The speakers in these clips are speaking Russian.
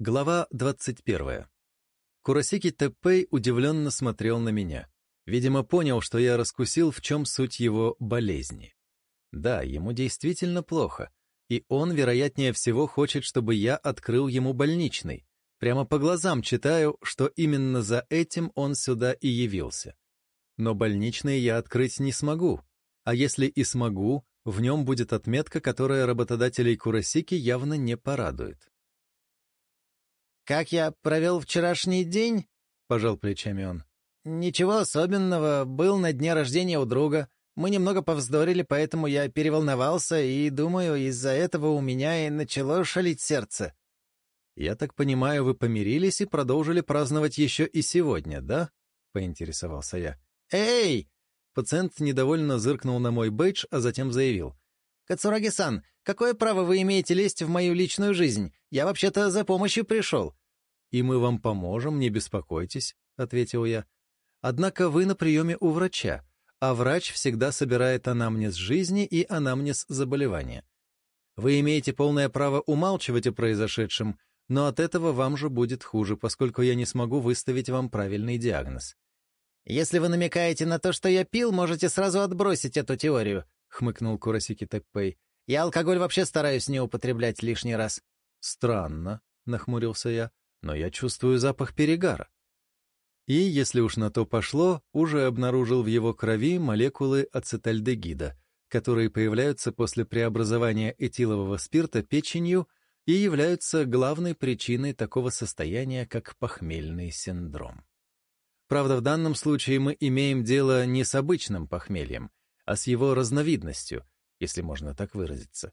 Глава 21. Курасики Тэппэй удивленно смотрел на меня. Видимо, понял, что я раскусил, в чем суть его болезни. Да, ему действительно плохо, и он, вероятнее всего, хочет, чтобы я открыл ему больничный. Прямо по глазам читаю, что именно за этим он сюда и явился. Но больничный я открыть не смогу, а если и смогу, в нем будет отметка, которая работодателей Курасики явно не порадует. «Как я провел вчерашний день?» — пожал плечами он. «Ничего особенного. Был на дне рождения у друга. Мы немного повздорили, поэтому я переволновался, и, думаю, из-за этого у меня и начало шалить сердце». «Я так понимаю, вы помирились и продолжили праздновать еще и сегодня, да?» — поинтересовался я. «Эй!» Пациент недовольно зыркнул на мой бейдж, а затем заявил. «Кацураги-сан, какое право вы имеете лезть в мою личную жизнь? Я вообще-то за помощью пришел». «И мы вам поможем, не беспокойтесь», — ответил я. «Однако вы на приеме у врача, а врач всегда собирает анамнез жизни и анамнез заболевания. Вы имеете полное право умалчивать о произошедшем, но от этого вам же будет хуже, поскольку я не смогу выставить вам правильный диагноз». «Если вы намекаете на то, что я пил, можете сразу отбросить эту теорию», — хмыкнул Курасики Тэппэй. «Я алкоголь вообще стараюсь не употреблять лишний раз». «Странно», — нахмурился я, — «но я чувствую запах перегара». И, если уж на то пошло, уже обнаружил в его крови молекулы ацетальдегида, которые появляются после преобразования этилового спирта печенью и являются главной причиной такого состояния, как похмельный синдром. Правда, в данном случае мы имеем дело не с обычным похмельем, а с его разновидностью, если можно так выразиться.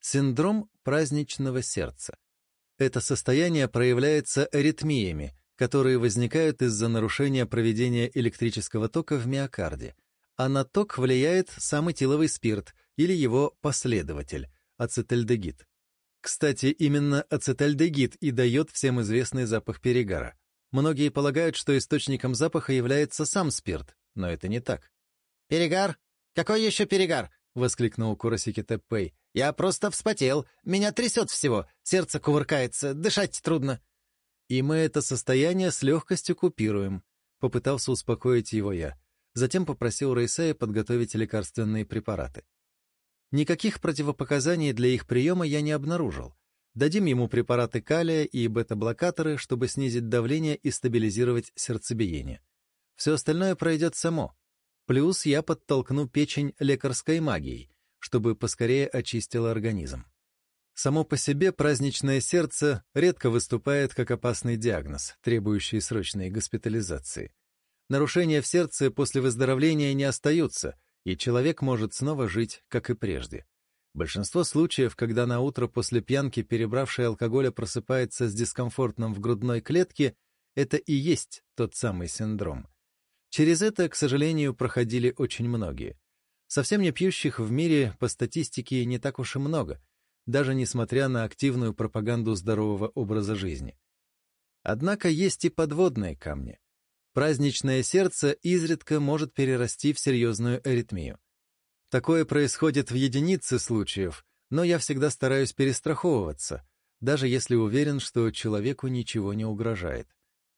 Синдром праздничного сердца. Это состояние проявляется аритмиями, которые возникают из-за нарушения проведения электрического тока в миокарде, а на ток влияет сам этиловый спирт или его последователь – ацетальдегид. Кстати, именно ацетальдегид и дает всем известный запах перегара. Многие полагают, что источником запаха является сам спирт, но это не так. «Перегар? Какой еще перегар?» — воскликнул Курасики Тэппэй. «Я просто вспотел. Меня трясет всего. Сердце кувыркается. Дышать трудно». «И мы это состояние с легкостью купируем», — попытался успокоить его я. Затем попросил Рейсея подготовить лекарственные препараты. Никаких противопоказаний для их приема я не обнаружил. Дадим ему препараты калия и бета-блокаторы, чтобы снизить давление и стабилизировать сердцебиение. Все остальное пройдет само. Плюс я подтолкну печень лекарской магией, чтобы поскорее очистила организм. Само по себе праздничное сердце редко выступает как опасный диагноз, требующий срочной госпитализации. Нарушения в сердце после выздоровления не остаются, и человек может снова жить, как и прежде. Большинство случаев, когда на утро после пьянки перебравший алкоголя просыпается с дискомфортом в грудной клетке, это и есть тот самый синдром. Через это, к сожалению, проходили очень многие. Совсем не пьющих в мире по статистике не так уж и много, даже несмотря на активную пропаганду здорового образа жизни. Однако есть и подводные камни. Праздничное сердце изредка может перерасти в серьезную аритмию. Такое происходит в единице случаев, но я всегда стараюсь перестраховываться, даже если уверен, что человеку ничего не угрожает.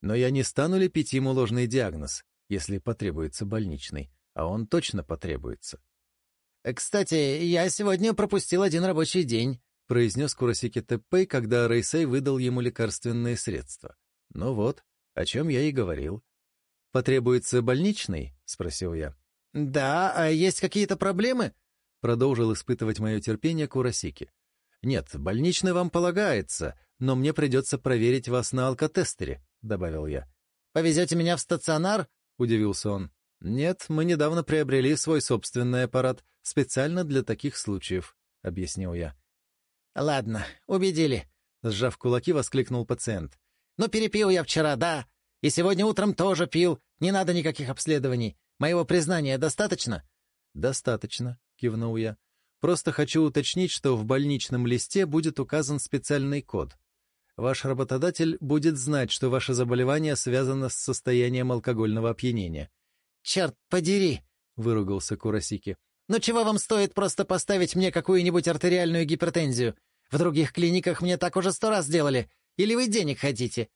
Но я не стану лепить ему ложный диагноз, если потребуется больничный, а он точно потребуется. «Кстати, я сегодня пропустил один рабочий день», — произнес Курасики Теппей, когда Рейсей выдал ему лекарственные средства. «Ну вот, о чем я и говорил». «Потребуется больничный?» — спросил я. «Да, а есть какие-то проблемы?» — продолжил испытывать мое терпение Курасики. «Нет, больничный вам полагается, но мне придется проверить вас на алкотестере», — добавил я. «Повезете меня в стационар?» — удивился он. «Нет, мы недавно приобрели свой собственный аппарат специально для таких случаев», — объяснил я. «Ладно, убедили», — сжав кулаки, воскликнул пациент. «Но перепил я вчера, да, и сегодня утром тоже пил, не надо никаких обследований. Моего признания достаточно?» «Достаточно», — кивнул я. «Просто хочу уточнить, что в больничном листе будет указан специальный код. Ваш работодатель будет знать, что ваше заболевание связано с состоянием алкогольного опьянения». «Черт подери!» — выругался Курасики. «Ну чего вам стоит просто поставить мне какую-нибудь артериальную гипертензию? В других клиниках мне так уже сто раз делали. Или вы денег хотите?»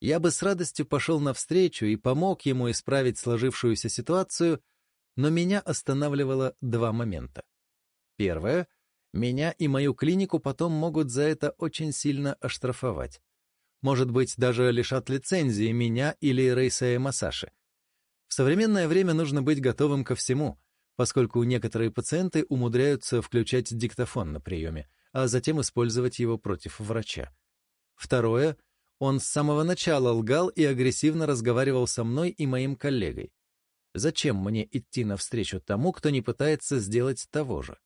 Я бы с радостью пошел навстречу и помог ему исправить сложившуюся ситуацию, но меня останавливало два момента. Первое — меня и мою клинику потом могут за это очень сильно оштрафовать. Может быть, даже лишат лицензии меня или Рейсея Масаши. В современное время нужно быть готовым ко всему, поскольку некоторые пациенты умудряются включать диктофон на приеме, а затем использовать его против врача. Второе — он с самого начала лгал и агрессивно разговаривал со мной и моим коллегой. Зачем мне идти навстречу тому, кто не пытается сделать того же?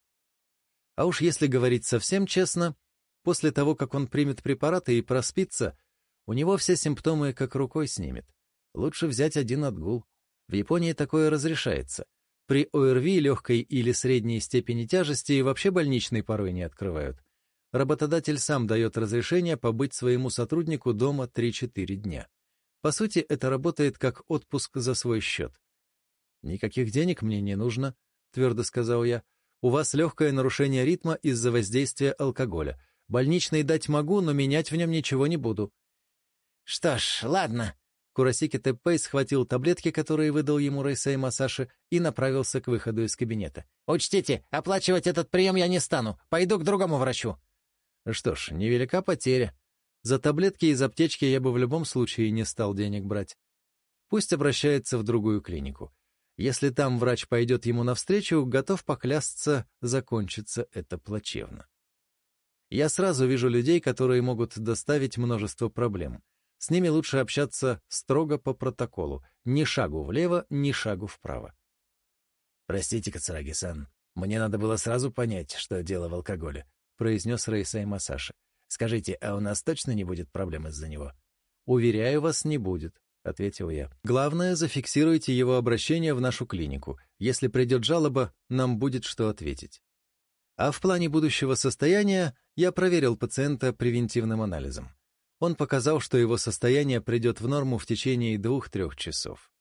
А уж если говорить совсем честно, после того, как он примет препараты и проспится, у него все симптомы как рукой снимет. Лучше взять один отгул. В Японии такое разрешается. При ОРВИ легкой или средней степени тяжести вообще больничный порой не открывают работодатель сам дает разрешение побыть своему сотруднику дома 3-4 дня. По сути, это работает как отпуск за свой счет. «Никаких денег мне не нужно», — твердо сказал я. «У вас легкое нарушение ритма из-за воздействия алкоголя. Больничный дать могу, но менять в нем ничего не буду». «Что ж, ладно». Курасики Теппей схватил таблетки, которые выдал ему Рейсей Масаши, и направился к выходу из кабинета. «Учтите, оплачивать этот прием я не стану. Пойду к другому врачу». Что ж, невелика потеря. За таблетки из аптечки я бы в любом случае не стал денег брать. Пусть обращается в другую клинику. Если там врач пойдет ему навстречу, готов поклясться, закончится это плачевно. Я сразу вижу людей, которые могут доставить множество проблем. С ними лучше общаться строго по протоколу. Ни шагу влево, ни шагу вправо. «Простите, Кацараги-сан, мне надо было сразу понять, что дело в алкоголе произнес Рейсай Масаши. «Скажите, а у нас точно не будет проблем из-за него?» «Уверяю вас, не будет», — ответил я. «Главное, зафиксируйте его обращение в нашу клинику. Если придет жалоба, нам будет что ответить». А в плане будущего состояния я проверил пациента превентивным анализом. Он показал, что его состояние придет в норму в течение двух-трех часов.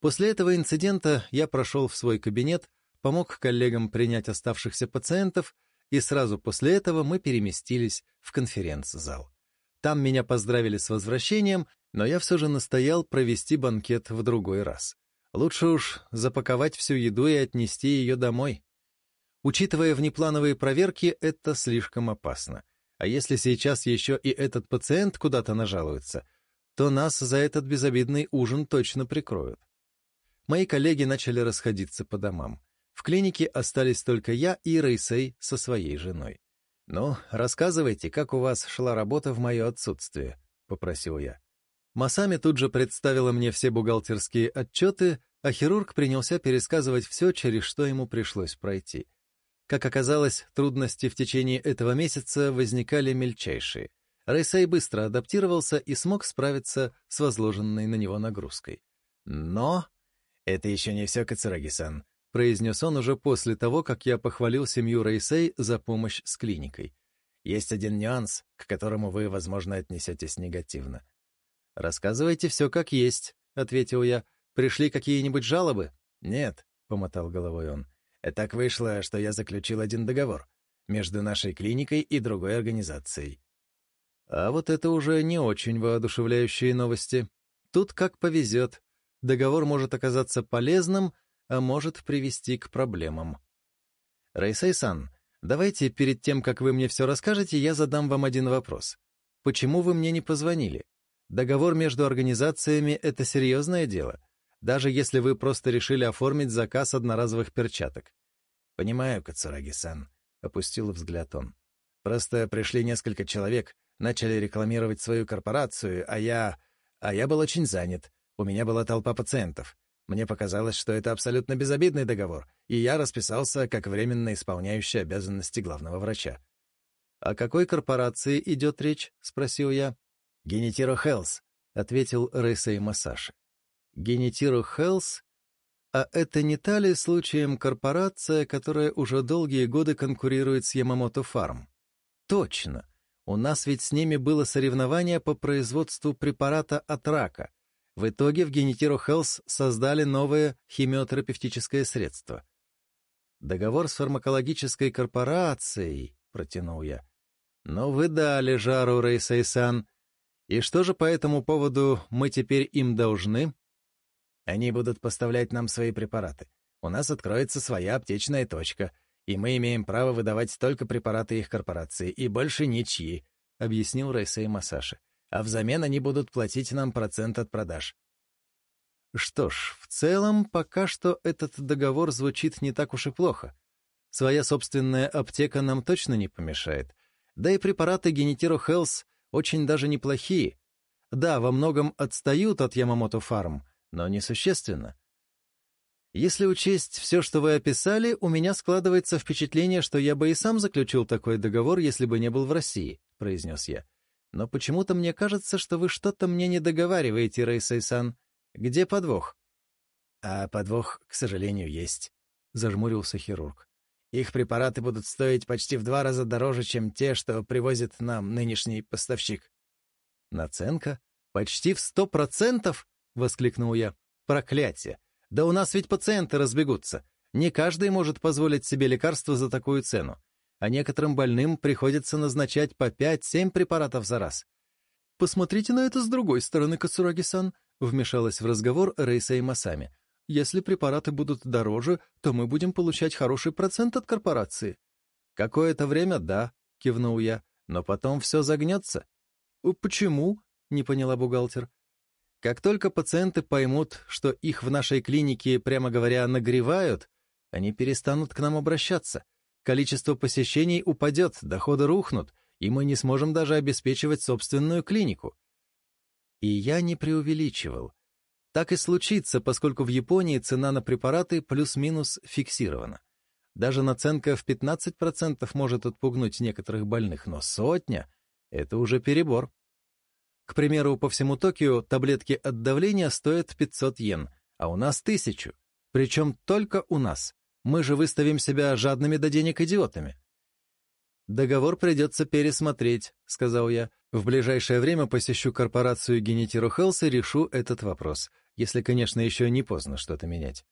После этого инцидента я прошел в свой кабинет, помог коллегам принять оставшихся пациентов и сразу после этого мы переместились в конференц-зал. Там меня поздравили с возвращением, но я все же настоял провести банкет в другой раз. Лучше уж запаковать всю еду и отнести ее домой. Учитывая внеплановые проверки, это слишком опасно. А если сейчас еще и этот пациент куда-то нажалуется, то нас за этот безобидный ужин точно прикроют. Мои коллеги начали расходиться по домам. В клинике остались только я и Рейсей со своей женой. «Ну, рассказывайте, как у вас шла работа в мое отсутствие», — попросил я. Масами тут же представила мне все бухгалтерские отчеты, а хирург принялся пересказывать все, через что ему пришлось пройти. Как оказалось, трудности в течение этого месяца возникали мельчайшие. Рейсей быстро адаптировался и смог справиться с возложенной на него нагрузкой. Но... «Это еще не все, Кацураги-сан», произнес он уже после того, как я похвалил семью Рейсей за помощь с клиникой. «Есть один нюанс, к которому вы, возможно, отнесетесь негативно». «Рассказывайте все как есть», — ответил я. «Пришли какие-нибудь жалобы?» «Нет», — помотал головой он. «Так вышло, что я заключил один договор между нашей клиникой и другой организацией». А вот это уже не очень воодушевляющие новости. Тут как повезет. Договор может оказаться полезным — а может привести к проблемам. Рейсей-сан, давайте перед тем, как вы мне все расскажете, я задам вам один вопрос. Почему вы мне не позвонили? Договор между организациями — это серьезное дело, даже если вы просто решили оформить заказ одноразовых перчаток. «Понимаю, Кацураги-сан», — опустил взгляд он. «Просто пришли несколько человек, начали рекламировать свою корпорацию, а я... А я был очень занят. У меня была толпа пациентов. Мне показалось, что это абсолютно безобидный договор, и я расписался как временно исполняющий обязанности главного врача. «О какой корпорации идет речь?» — спросил я. «Генетиро Хелс», — ответил Рейсей Масаши. «Генетиро Хелс? А это не та ли случаем корпорация, которая уже долгие годы конкурирует с Ямамото Фарм?» «Точно. У нас ведь с ними было соревнование по производству препарата от рака, в итоге в Genetiro Health создали новое химиотерапевтическое средство. «Договор с фармакологической корпорацией», — протянул я. «Ну вы дали жару, Рейсайсан. И что же по этому поводу мы теперь им должны?» «Они будут поставлять нам свои препараты. У нас откроется своя аптечная точка, и мы имеем право выдавать только препараты их корпорации, и больше ничьи», — объяснил Рейсей Масаши. «А взамен они будут платить нам процент от продаж». Что ж, в целом, пока что этот договор звучит не так уж и плохо. Своя собственная аптека нам точно не помешает. Да и препараты Генетиро Хелс очень даже неплохие. Да, во многом отстают от Ямамото Фарм, но несущественно. Если учесть все, что вы описали, у меня складывается впечатление, что я бы и сам заключил такой договор, если бы не был в России, — произнес я. Но почему-то мне кажется, что вы что-то мне не договариваете, Рейсайсан. Где подвох? А подвох, к сожалению, есть, — зажмурился хирург. Их препараты будут стоить почти в два раза дороже, чем те, что привозит нам нынешний поставщик. «Наценка? Почти в сто процентов?» — воскликнул я. «Проклятие! Да у нас ведь пациенты разбегутся. Не каждый может позволить себе лекарство за такую цену. А некоторым больным приходится назначать по пять-семь препаратов за раз. «Посмотрите на это с другой стороны, Кацураги-сан», — вмешалась в разговор Рейса и Масами. Если препараты будут дороже, то мы будем получать хороший процент от корпорации. Какое-то время — да, — кивнул я, — но потом все загнется. Почему? — не поняла бухгалтер. Как только пациенты поймут, что их в нашей клинике, прямо говоря, нагревают, они перестанут к нам обращаться. Количество посещений упадет, доходы рухнут, и мы не сможем даже обеспечивать собственную клинику. И я не преувеличивал. Так и случится, поскольку в Японии цена на препараты плюс-минус фиксирована. Даже наценка в 15% может отпугнуть некоторых больных, но сотня — это уже перебор. К примеру, по всему Токио таблетки от давления стоят 500 йен, а у нас тысячу. Причем только у нас. Мы же выставим себя жадными до денег идиотами. «Договор придется пересмотреть», — сказал я. «В ближайшее время посещу корпорацию Генетиру Хелс и решу этот вопрос если, конечно, еще не поздно что-то менять.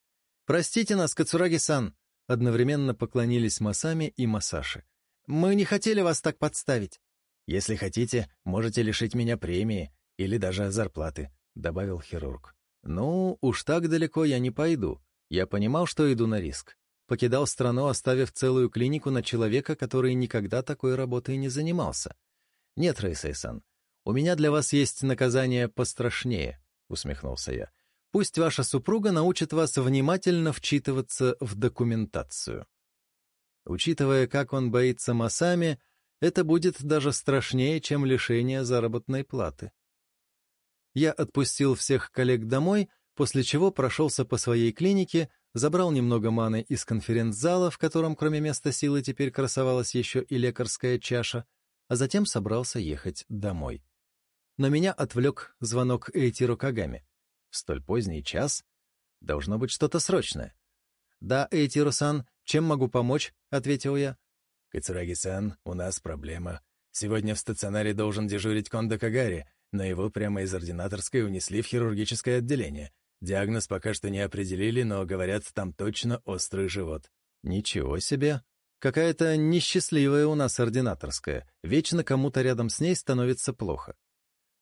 «Простите нас, Кацураги-сан!» — одновременно поклонились Масами и Масаши. «Мы не хотели вас так подставить». «Если хотите, можете лишить меня премии или даже зарплаты», — добавил хирург. «Ну, уж так далеко я не пойду. Я понимал, что иду на риск. Покидал страну, оставив целую клинику на человека, который никогда такой работой не занимался. Нет, Рейсейсан, у меня для вас есть наказание пострашнее. — усмехнулся я. «Пусть ваша супруга научит вас внимательно вчитываться в документацию». Учитывая, как он боится Масами, это будет даже страшнее, чем лишение заработной платы. Я отпустил всех коллег домой, после чего прошелся по своей клинике, забрал немного маны из конференц-зала, в котором кроме места силы теперь красовалась еще и лекарская чаша, а затем собрался ехать домой но меня отвлек звонок Эйтиру Кагами. В столь поздний час должно быть что-то срочное. «Да, Эйтиру-сан, чем могу помочь?» — ответил я. «Кацураги-сан, у нас проблема. Сегодня в стационаре должен дежурить Кондо Кагари, но его прямо из ординаторской унесли в хирургическое отделение. Диагноз пока что не определили, но, говорят, там точно острый живот». «Ничего себе! Какая-то несчастливая у нас ординаторская. Вечно кому-то рядом с ней становится плохо.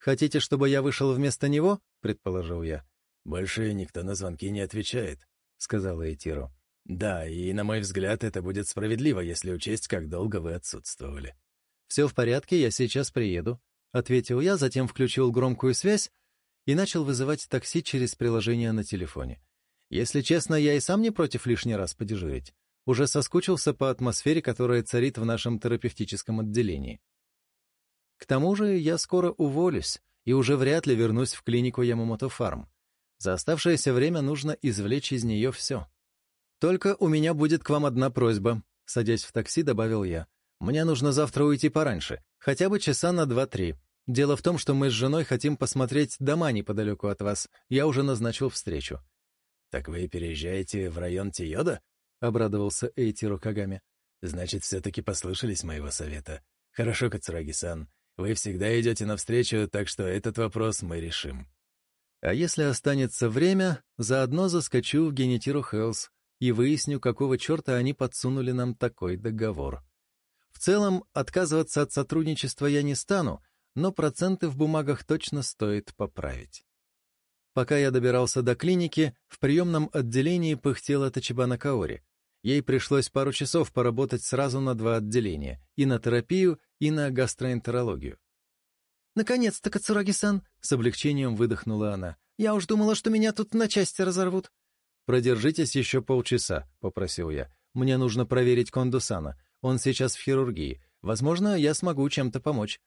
«Хотите, чтобы я вышел вместо него?» — предположил я. «Больше никто на звонки не отвечает», — сказала Этиро. «Да, и, на мой взгляд, это будет справедливо, если учесть, как долго вы отсутствовали». «Все в порядке, я сейчас приеду», — ответил я, затем включил громкую связь и начал вызывать такси через приложение на телефоне. Если честно, я и сам не против лишний раз подежурить. Уже соскучился по атмосфере, которая царит в нашем терапевтическом отделении. К тому же я скоро уволюсь и уже вряд ли вернусь в клинику Ямамото Фарм. За оставшееся время нужно извлечь из нее все. «Только у меня будет к вам одна просьба», — садясь в такси, добавил я. «Мне нужно завтра уйти пораньше, хотя бы часа на два-три. Дело в том, что мы с женой хотим посмотреть дома неподалеку от вас. Я уже назначил встречу». «Так вы переезжаете в район Тиода?» — обрадовался Эйтиро Кагами. «Значит, все-таки послушались моего совета. Хорошо, Кацураги-сан. Вы всегда идете навстречу, так что этот вопрос мы решим. А если останется время, заодно заскочу в Генетиру Хелс и выясню, какого черта они подсунули нам такой договор. В целом, отказываться от сотрудничества я не стану, но проценты в бумагах точно стоит поправить. Пока я добирался до клиники, в приемном отделении пыхтела Тачибана Каори. Ей пришлось пару часов поработать сразу на два отделения — и на терапию, и на гастроэнтерологию. «Наконец-то, Кацураги-сан!» — с облегчением выдохнула она. «Я уж думала, что меня тут на части разорвут». «Продержитесь еще полчаса», — попросил я. «Мне нужно проверить Кондусана. Он сейчас в хирургии. Возможно, я смогу чем-то помочь».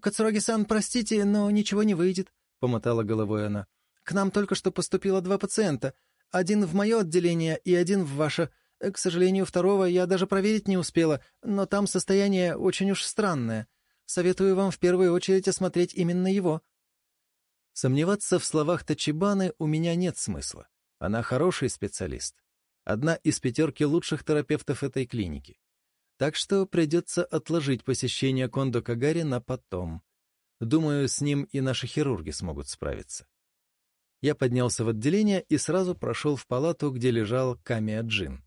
«Кацураги-сан, простите, но ничего не выйдет», — помотала головой она. «К нам только что поступило два пациента. Один в мое отделение и один в ваше. К сожалению, второго я даже проверить не успела, но там состояние очень уж странное. Советую вам в первую очередь осмотреть именно его». Сомневаться в словах Тачибаны у меня нет смысла. Она хороший специалист. Одна из пятерки лучших терапевтов этой клиники. Так что придется отложить посещение Кондо Кагари на потом. Думаю, с ним и наши хирурги смогут справиться. Я поднялся в отделение и сразу прошел в палату, где лежал Камия Джин.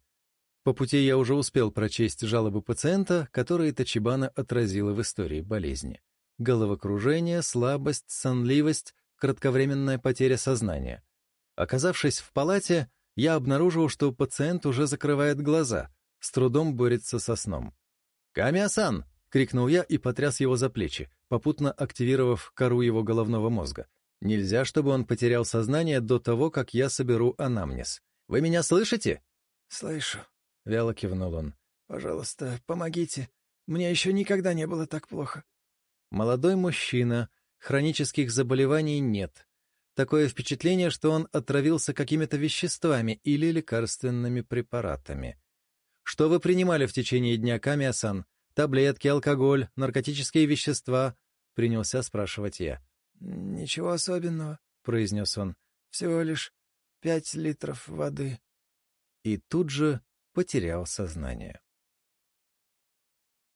По пути я уже успел прочесть жалобы пациента, которые Тачибана отразила в истории болезни. Головокружение, слабость, сонливость, кратковременная потеря сознания. Оказавшись в палате, я обнаружил, что пациент уже закрывает глаза, с трудом борется со сном. «Камиасан!» — крикнул я и потряс его за плечи, попутно активировав кору его головного мозга. Нельзя, чтобы он потерял сознание до того, как я соберу анамнез. «Вы меня слышите?» «Слышу», — вяло кивнул он. «Пожалуйста, помогите. Мне еще никогда не было так плохо». Молодой мужчина, хронических заболеваний нет. Такое впечатление, что он отравился какими-то веществами или лекарственными препаратами. Что вы принимали в течение дня, Камиасан? Таблетки, алкоголь, наркотические вещества?» — принялся спрашивать я. «Ничего особенного», — произнес он. «Всего лишь пять литров воды». И тут же потерял сознание.